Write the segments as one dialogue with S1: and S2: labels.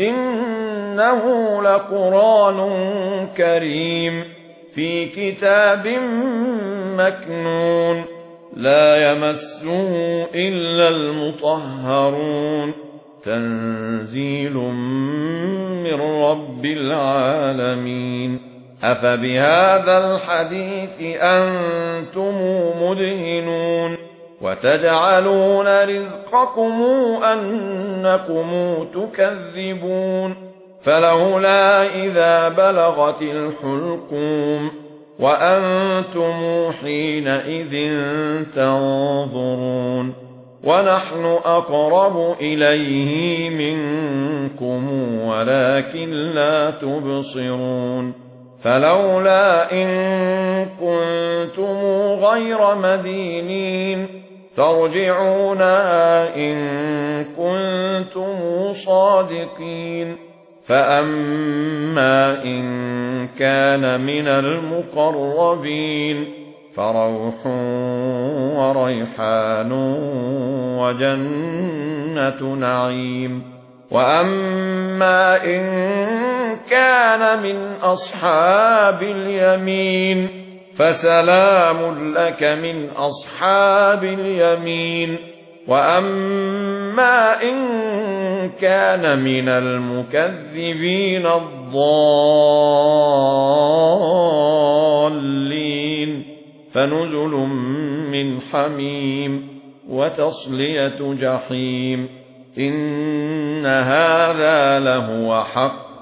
S1: إنه لقرآن كريم في كتاب مكنون لا يمسه إلا المطهرون تنزيل من رب العالمين أفبهذا الحديث أنتم مدهنون وتجعلون رزقكم أنكم تكذبون فلولا إذا بلغت الحلقوم وأنتم حينئذ تنظرون ونحن أقرب إليه منكم ولكن لا تبصرون فلولا إن كنتم غير مدينين. ترجعونها إن كنتم صادقين. فأما إن كان من المقربين. فروح وريحان وجنة نعيم. وأما إن كان من أصحاب اليمين فسلام لك من أصحاب اليمين. وأما إن كان من المكذبين الضالين فنزل من حميم وتصلية جحيم. إن هذا لهو حق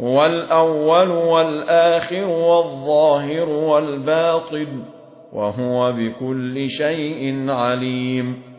S1: هو الأول والآخر والظاهر والباطن وهو بكل شيء عليم.